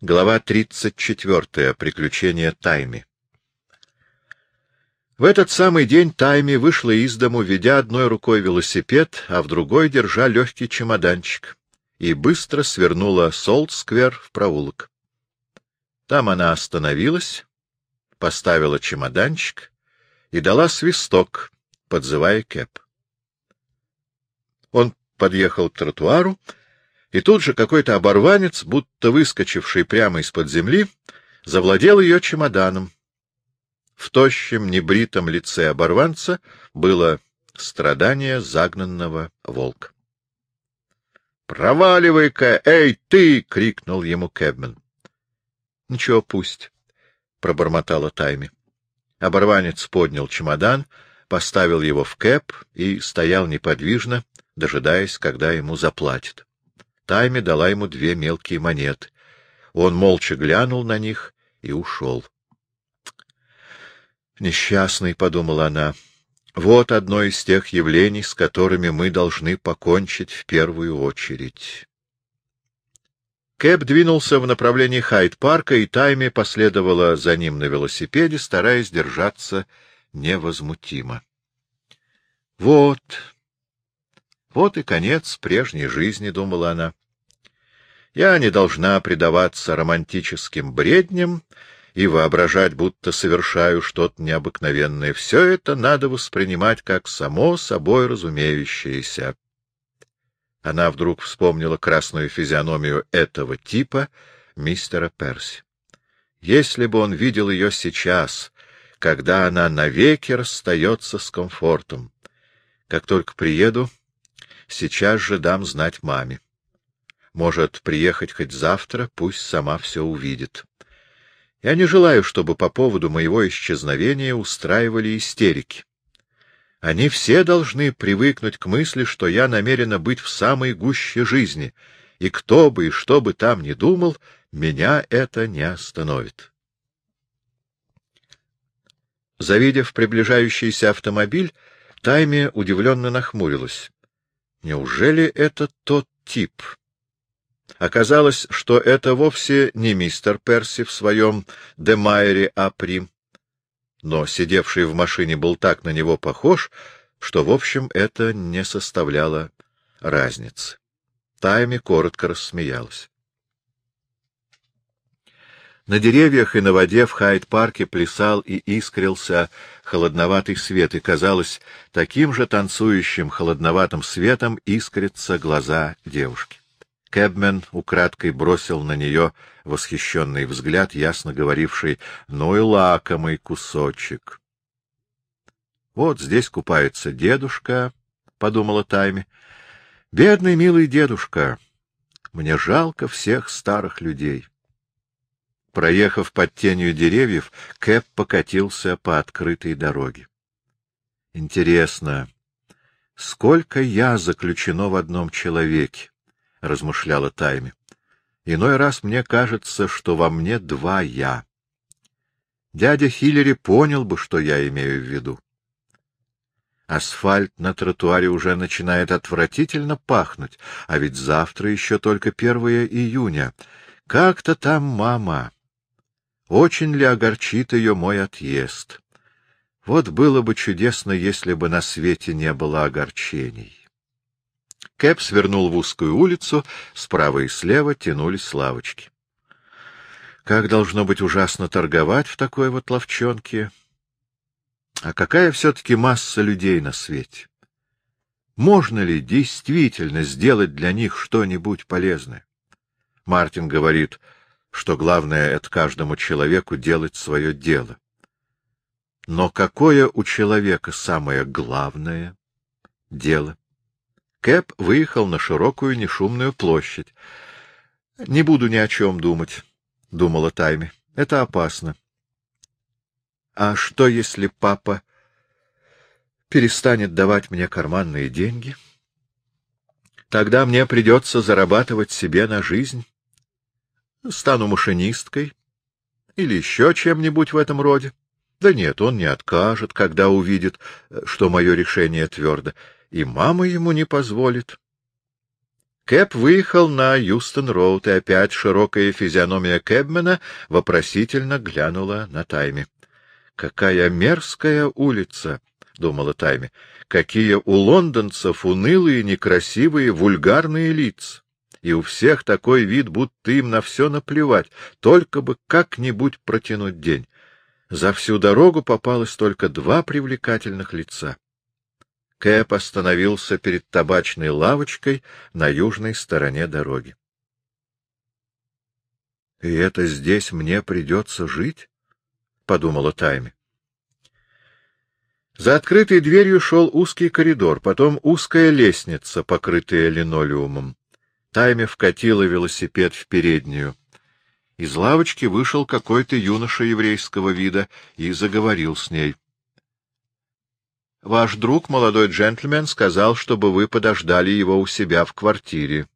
Глава 34. Приключения Тайми. В этот самый день Тайми вышла из дому, ведя одной рукой велосипед, а в другой держа легкий чемоданчик, и быстро свернула Солт-сквер в проулок. Там она остановилась, поставила чемоданчик и дала свисток, подзывая Кэп. Он подъехал к тротуару, и тут же какой-то оборванец, будто выскочивший прямо из-под земли, завладел ее чемоданом. В тощем, небритом лице оборванца было страдание загнанного волка. «Проваливай-ка! Эй, ты!» — крикнул ему Кэбмен. «Ничего, пусть», — пробормотала Тайми. Оборванец поднял чемодан, поставил его в кэп и стоял неподвижно, дожидаясь, когда ему заплатят. Тайми дала ему две мелкие монеты. Он молча глянул на них и ушел. «Несчастный», — подумала она, — «вот одно из тех явлений, с которыми мы должны покончить в первую очередь». Кэп двинулся в направлении Хайд-парка, и Тайми последовала за ним на велосипеде, стараясь держаться невозмутимо. «Вот», вот и конец прежней жизни, — думала она. Я не должна предаваться романтическим бредням и воображать, будто совершаю что-то необыкновенное. Все это надо воспринимать как само собой разумеющееся. Она вдруг вспомнила красную физиономию этого типа, мистера Перси. Если бы он видел ее сейчас, когда она навеки расстается с комфортом. Как только приеду, Сейчас же дам знать маме. Может, приехать хоть завтра, пусть сама все увидит. Я не желаю, чтобы по поводу моего исчезновения устраивали истерики. Они все должны привыкнуть к мысли, что я намерена быть в самой гуще жизни, и кто бы и что бы там ни думал, меня это не остановит. Завидев приближающийся автомобиль, Тайми удивленно нахмурилась. Неужели это тот тип? Оказалось, что это вовсе не мистер Перси в своем Демайере Апри, но сидевший в машине был так на него похож, что, в общем, это не составляло разницы. Тайми коротко рассмеялась. На деревьях и на воде в Хайд-парке плясал и искрился холодноватый свет, и, казалось, таким же танцующим холодноватым светом искрятся глаза девушки. Кэбмен украдкой бросил на нее восхищенный взгляд, ясно говоривший «ну и лакомый кусочек». «Вот здесь купается дедушка», — подумала Тайми. «Бедный милый дедушка, мне жалко всех старых людей». Проехав под тенью деревьев, Кэп покатился по открытой дороге. Интересно, сколько я заключено в одном человеке, — размышляла Тайми. Иной раз мне кажется, что во мне два «я». Дядя Хиллери понял бы, что я имею в виду. Асфальт на тротуаре уже начинает отвратительно пахнуть, а ведь завтра еще только первое июня. Как-то там мама. Очень ли огорчит ее мой отъезд? Вот было бы чудесно, если бы на свете не было огорчений. Кэп свернул в узкую улицу, справа и слева тянулись лавочки. Как должно быть ужасно торговать в такой вот ловчонке? А какая все-таки масса людей на свете? Можно ли действительно сделать для них что-нибудь полезное? Мартин говорит — что главное — это каждому человеку делать свое дело. Но какое у человека самое главное дело? Кэп выехал на широкую нешумную площадь. — Не буду ни о чем думать, — думала Тайми. — Это опасно. — А что, если папа перестанет давать мне карманные деньги? Тогда мне придется зарабатывать себе на жизнь. Стану машинисткой или еще чем-нибудь в этом роде. Да нет, он не откажет, когда увидит, что мое решение твердо, и мама ему не позволит. Кэп выехал на Юстон-Роуд, и опять широкая физиономия Кэбмена вопросительно глянула на Тайми. «Какая мерзкая улица!» — думала Тайми. «Какие у лондонцев унылые, некрасивые, вульгарные лица! И у всех такой вид, будто им на все наплевать, только бы как-нибудь протянуть день. За всю дорогу попалось только два привлекательных лица. Кэп остановился перед табачной лавочкой на южной стороне дороги. — И это здесь мне придется жить? — подумала Тайми. За открытой дверью шел узкий коридор, потом узкая лестница, покрытая линолеумом. Тайми вкатила велосипед в переднюю. Из лавочки вышел какой-то юноша еврейского вида и заговорил с ней. — Ваш друг, молодой джентльмен, сказал, чтобы вы подождали его у себя в квартире.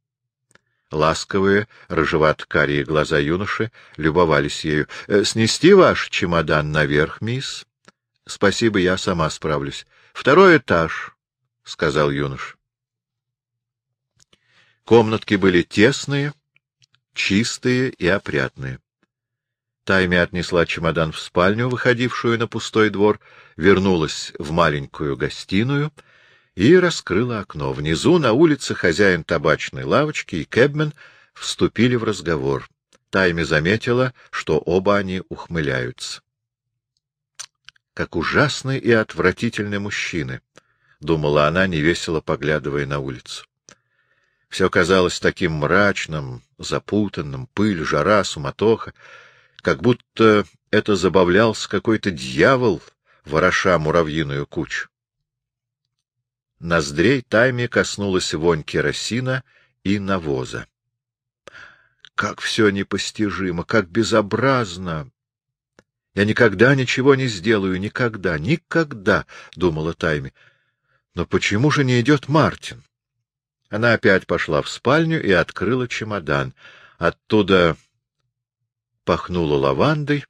Ласковые, рыжевато-карие глаза юноши любовались ею. «Э, — Снести ваш чемодан наверх, мисс? — Спасибо, я сама справлюсь. — Второй этаж, — сказал юнош. Комнатки были тесные, чистые и опрятные. Тайми отнесла чемодан в спальню, выходившую на пустой двор, вернулась в маленькую гостиную и раскрыла окно. Внизу, на улице, хозяин табачной лавочки и Кэбмен вступили в разговор. Тайми заметила, что оба они ухмыляются. Как ужасны и отвратительны мужчины, — думала она, невесело поглядывая на улицу. Все казалось таким мрачным, запутанным, пыль, жара, суматоха, как будто это забавлялся какой-то дьявол, вороша муравьиную кучу. Ноздрей Тайми коснулась вонь керосина и навоза. Как все непостижимо, как безобразно! Я никогда ничего не сделаю, никогда, никогда, — думала Тайми. Но почему же не идет Мартин? Она опять пошла в спальню и открыла чемодан. Оттуда пахнуло лавандой,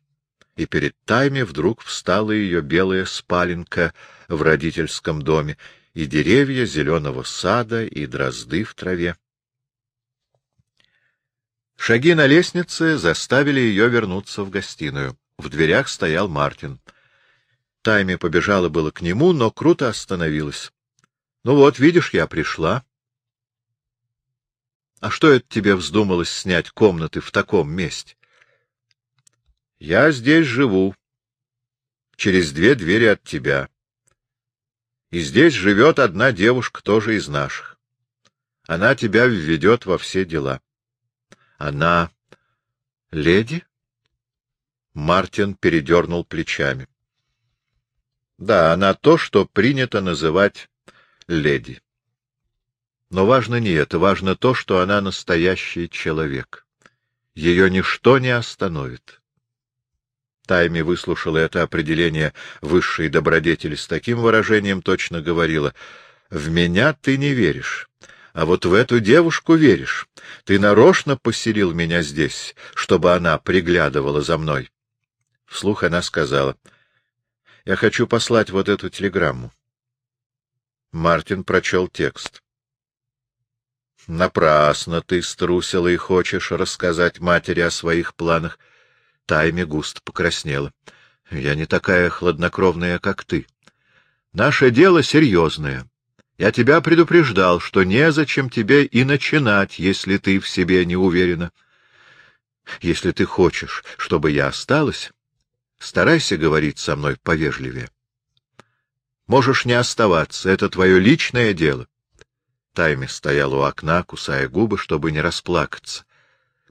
и перед Тайми вдруг встала ее белая спаленка в родительском доме, и деревья зеленого сада, и дрозды в траве. Шаги на лестнице заставили ее вернуться в гостиную. В дверях стоял Мартин. Тайми побежала было к нему, но круто остановилась. — Ну вот, видишь, я пришла. — А что это тебе вздумалось снять комнаты в таком месте? — Я здесь живу. Через две двери от тебя. И здесь живет одна девушка, тоже из наших. Она тебя введет во все дела. Она леди? Мартин передернул плечами. Да, она то, что принято называть леди. Но важно не это, важно то, что она настоящий человек. Ее ничто не остановит. Тайми выслушала это определение высшей добродетели с таким выражением, точно говорила, «В меня ты не веришь, а вот в эту девушку веришь. Ты нарочно поселил меня здесь, чтобы она приглядывала за мной. Вслух она сказала. — Я хочу послать вот эту телеграмму. Мартин прочел текст. — Напрасно ты струсила и хочешь рассказать матери о своих планах. Тайми густо покраснела. — Я не такая хладнокровная, как ты. Наше дело серьезное. Я тебя предупреждал, что незачем тебе и начинать, если ты в себе не уверена. Если ты хочешь, чтобы я осталась, Старайся говорить со мной повежливее. Можешь не оставаться, это твое личное дело. Тайми стоял у окна, кусая губы, чтобы не расплакаться.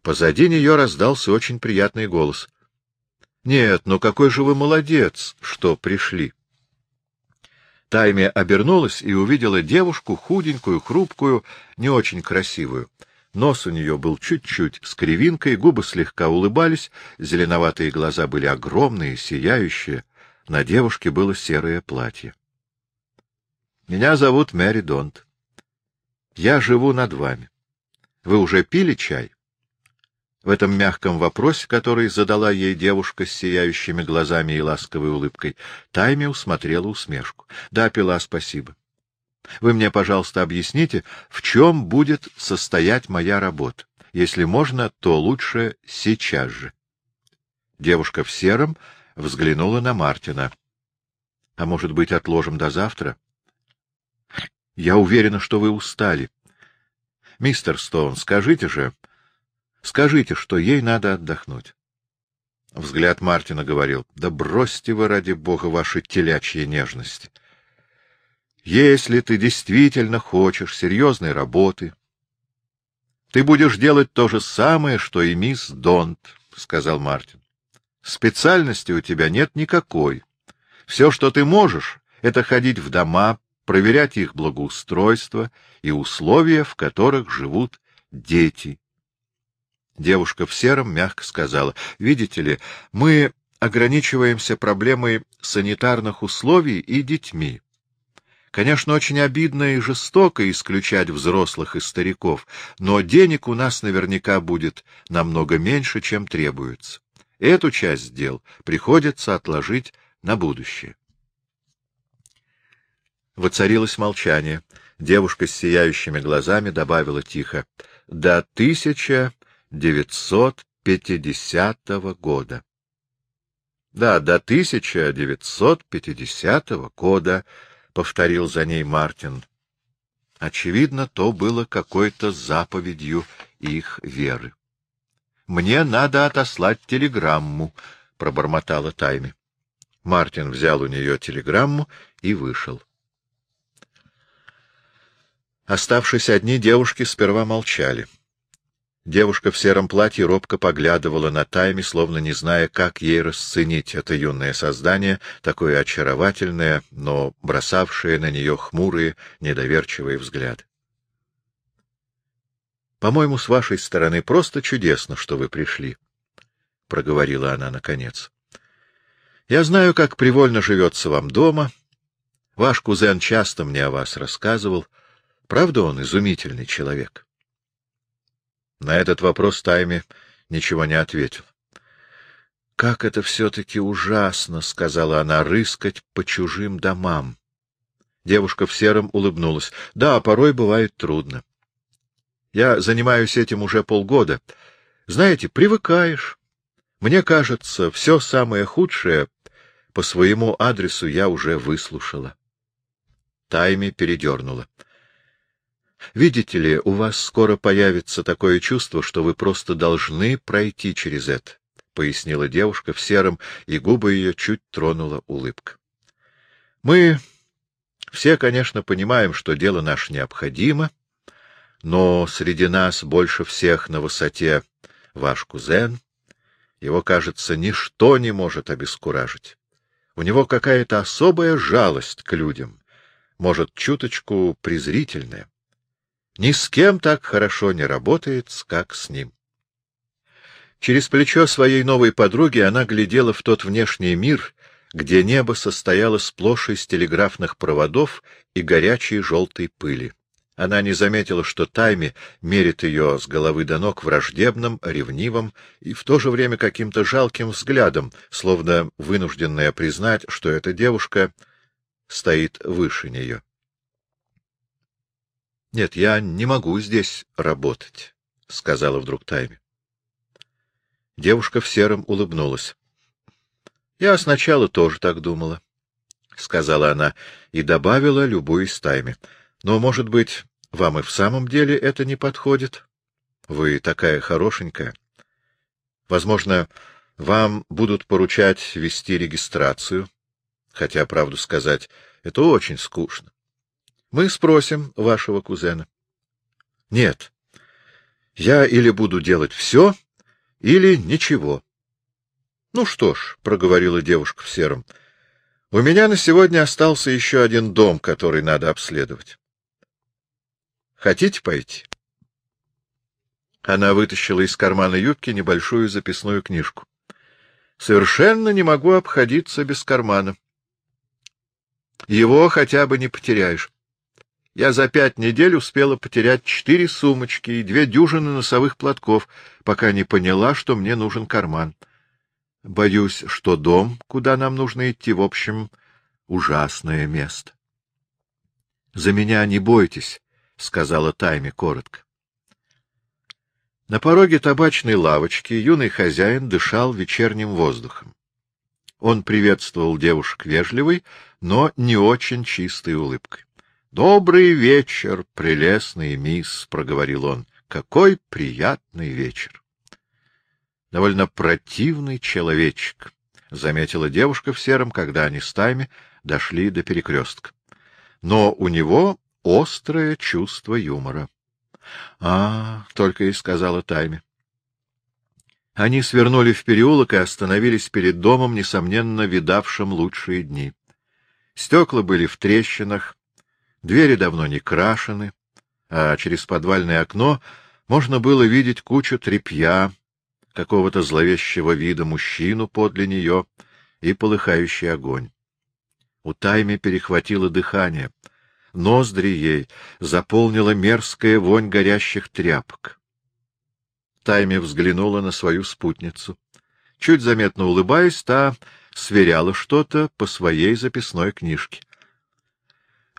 Позади нее раздался очень приятный голос. — Нет, ну какой же вы молодец, что пришли! Тайми обернулась и увидела девушку, худенькую, хрупкую, не очень красивую. Нос у нее был чуть-чуть с кривинкой, губы слегка улыбались, зеленоватые глаза были огромные, сияющие. На девушке было серое платье. — Меня зовут Мэри Донт. Я живу над вами. Вы уже пили чай? В этом мягком вопросе, который задала ей девушка с сияющими глазами и ласковой улыбкой, Тайми усмотрела усмешку. — Да, пила, спасибо. Вы мне, пожалуйста, объясните, в чем будет состоять моя работа. Если можно, то лучше сейчас же. Девушка в сером взглянула на Мартина. — А может быть, отложим до завтра? — Я уверена, что вы устали. — Мистер Стоун, скажите же, скажите, что ей надо отдохнуть. Взгляд Мартина говорил, — Да бросьте вы, ради бога, ваши телячьи нежности. Если ты действительно хочешь серьезной работы, ты будешь делать то же самое, что и мисс Донт, — сказал Мартин. Специальности у тебя нет никакой. Все, что ты можешь, — это ходить в дома, проверять их благоустройство и условия, в которых живут дети. Девушка в сером мягко сказала, — Видите ли, мы ограничиваемся проблемой санитарных условий и детьми. Конечно, очень обидно и жестоко исключать взрослых и стариков, но денег у нас наверняка будет намного меньше, чем требуется. Эту часть дел приходится отложить на будущее. Воцарилось молчание. Девушка с сияющими глазами добавила тихо. — До 1950 года. — Да, до 1950 года, — повторил за ней Мартин. Очевидно, то было какой-то заповедью их веры. Мне надо отослать телеграмму, — пробормотала Тайми. Мартин взял у нее телеграмму и вышел. Оставшись одни, девушки сперва молчали. Девушка в сером платье робко поглядывала на Тайми, словно не зная, как ей расценить это юное создание, такое очаровательное, но бросавшее на нее хмурые, недоверчивые взгляды. По-моему, с вашей стороны просто чудесно, что вы пришли, — проговорила она наконец. Я знаю, как привольно живется вам дома. Ваш кузен часто мне о вас рассказывал. Правда, он изумительный человек? На этот вопрос Тайми ничего не ответил. — Как это все-таки ужасно, — сказала она, — рыскать по чужим домам. Девушка в сером улыбнулась. — Да, порой бывает трудно. Я занимаюсь этим уже полгода. Знаете, привыкаешь. Мне кажется, все самое худшее по своему адресу я уже выслушала. Тайми передернула. Видите ли, у вас скоро появится такое чувство, что вы просто должны пройти через это, — пояснила девушка в сером, и губы ее чуть тронула улыбка. Мы все, конечно, понимаем, что дело наше необходимо, — но среди нас больше всех на высоте ваш кузен. Его, кажется, ничто не может обескуражить. У него какая-то особая жалость к людям, может, чуточку презрительная. Ни с кем так хорошо не работает, как с ним. Через плечо своей новой подруги она глядела в тот внешний мир, где небо состояло сплошь из телеграфных проводов и горячей желтой пыли. Она не заметила, что Тайми мерит ее с головы до ног враждебным, ревнивым и в то же время каким-то жалким взглядом, словно вынужденная признать, что эта девушка стоит выше нее. — Нет, я не могу здесь работать, — сказала вдруг Тайми. Девушка в сером улыбнулась. — Я сначала тоже так думала, — сказала она и добавила, любуясь Тайми. — Но, может быть, вам и в самом деле это не подходит? Вы такая хорошенькая. Возможно, вам будут поручать вести регистрацию, хотя, правду сказать, это очень скучно. Мы спросим вашего кузена. Нет, я или буду делать все, или ничего. Ну что ж, — проговорила девушка в сером, — у меня на сегодня остался еще один дом, который надо обследовать. Хотите пойти? Она вытащила из кармана юбки небольшую записную книжку. Совершенно не могу обходиться без кармана. Его хотя бы не потеряешь. Я за пять недель успела потерять четыре сумочки и две дюжины носовых платков, пока не поняла, что мне нужен карман. Боюсь, что дом, куда нам нужно идти, в общем, ужасное место. — За меня не бойтесь, — сказала Тайми коротко. На пороге табачной лавочки юный хозяин дышал вечерним воздухом. Он приветствовал девушек вежливой, но не очень чистой улыбкой. — Добрый вечер, прелестный мисс, — проговорил он. — Какой приятный вечер! — Довольно противный человечек, — заметила девушка в сером, когда они с Тайми дошли до перекрестка. — Но у него острое чувство юмора. — А, — только и сказала Тайми. Они свернули в переулок и остановились перед домом, несомненно, видавшим лучшие дни. Стекла были в трещинах, двери давно не крашены, а через подвальное окно можно было видеть кучу тряпья, какого-то зловещего вида мужчину подле нее и полыхающий огонь. У Тайми перехватило дыхание. Ноздри ей заполнила мерзкая вонь горящих тряпок. Тайми взглянула на свою спутницу. Чуть заметно улыбаясь, та сверяла что-то по своей записной книжке.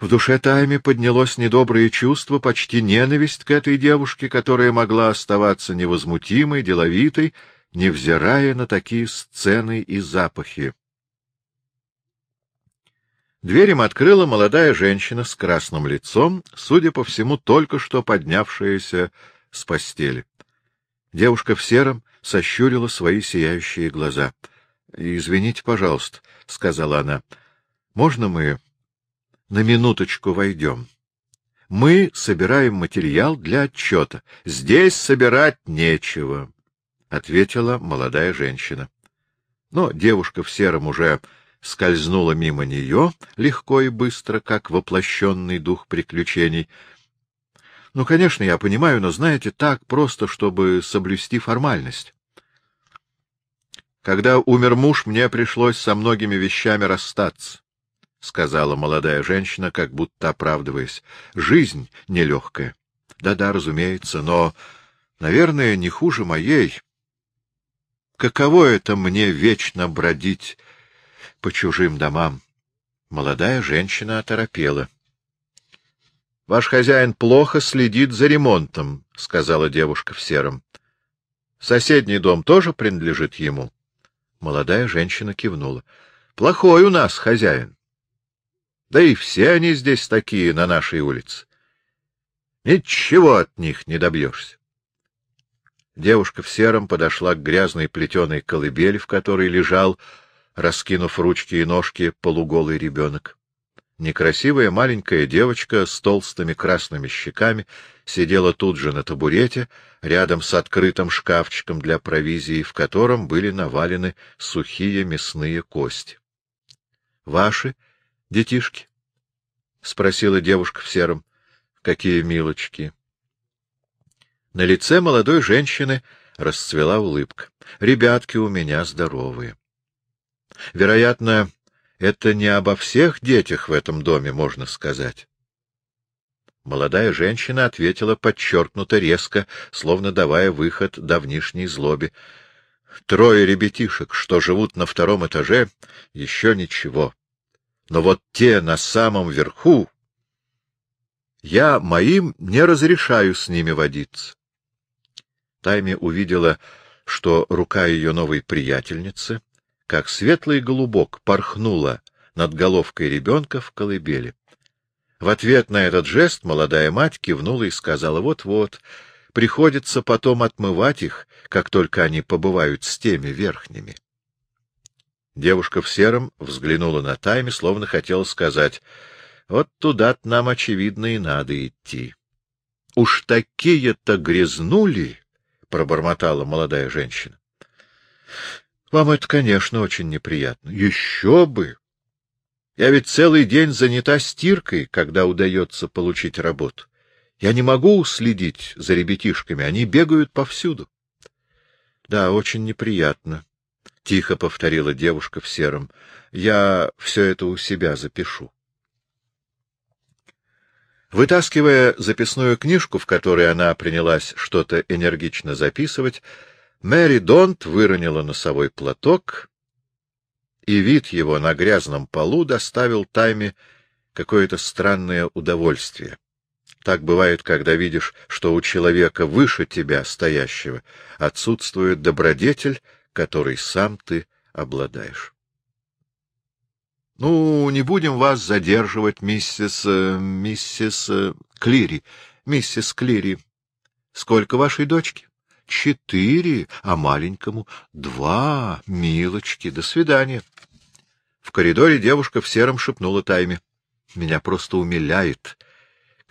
В душе Тайми поднялось недоброе чувство, почти ненависть к этой девушке, которая могла оставаться невозмутимой, деловитой, невзирая на такие сцены и запахи. Дверь им открыла молодая женщина с красным лицом, судя по всему, только что поднявшаяся с постели. Девушка в сером сощурила свои сияющие глаза. — Извините, пожалуйста, — сказала она, — можно мы на минуточку войдем. Мы собираем материал для отчета. Здесь собирать нечего, — ответила молодая женщина. Но девушка в сером уже скользнула мимо нее, легко и быстро, как воплощенный дух приключений. Ну, конечно, я понимаю, но, знаете, так просто, чтобы соблюсти формальность. Когда умер муж, мне пришлось со многими вещами расстаться. — сказала молодая женщина, как будто оправдываясь. — Жизнь нелегкая. Да-да, разумеется, но, наверное, не хуже моей. Каково это мне вечно бродить по чужим домам? Молодая женщина оторопела. — Ваш хозяин плохо следит за ремонтом, — сказала девушка в сером. — Соседний дом тоже принадлежит ему? Молодая женщина кивнула. — Плохой у нас хозяин. Да и все они здесь такие, на нашей улице. Ничего от них не добьешься. Девушка в сером подошла к грязной плетеной колыбели, в которой лежал, раскинув ручки и ножки, полуголый ребенок. Некрасивая маленькая девочка с толстыми красными щеками сидела тут же на табурете, рядом с открытым шкафчиком для провизии, в котором были навалены сухие мясные кости. — Ваши? — Детишки? — спросила девушка в сером. — Какие милочки! На лице молодой женщины расцвела улыбка. — Ребятки у меня здоровые. Вероятно, это не обо всех детях в этом доме, можно сказать. Молодая женщина ответила подчеркнуто резко, словно давая выход давнишней злобе. Трое ребятишек, что живут на втором этаже, еще ничего. Но вот те на самом верху, я моим не разрешаю с ними водиться. Тайми увидела, что рука ее новой приятельницы, как светлый голубок, порхнула над головкой ребенка в колыбели. В ответ на этот жест молодая мать кивнула и сказала, вот-вот, приходится потом отмывать их, как только они побывают с теми верхними. Девушка в сером взглянула на Тайми, словно хотела сказать, «Вот туда нам, очевидно, и надо идти». «Уж такие-то грязнули!» — пробормотала молодая женщина. «Вам это, конечно, очень неприятно. Еще бы! Я ведь целый день занята стиркой, когда удается получить работу. Я не могу следить за ребятишками, они бегают повсюду». «Да, очень неприятно», — тихо повторила девушка в сером. — Я все это у себя запишу. Вытаскивая записную книжку, в которой она принялась что-то энергично записывать, Мэри Донт выронила носовой платок, и вид его на грязном полу доставил Тайме какое-то странное удовольствие. Так бывает, когда видишь, что у человека выше тебя стоящего отсутствует добродетель, которой сам ты обладаешь. — Ну, не будем вас задерживать, миссис... Э, миссис э, Клири. Миссис Клири. Сколько вашей дочки? — Четыре, а маленькому — два. Милочки, до свидания. В коридоре девушка в сером шепнула Тайме. — Меня просто умиляет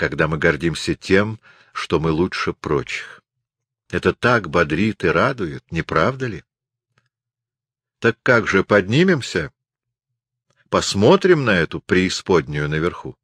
когда мы гордимся тем, что мы лучше прочих. Это так бодрит и радует, не правда ли? Так как же, поднимемся? Посмотрим на эту преисподнюю наверху.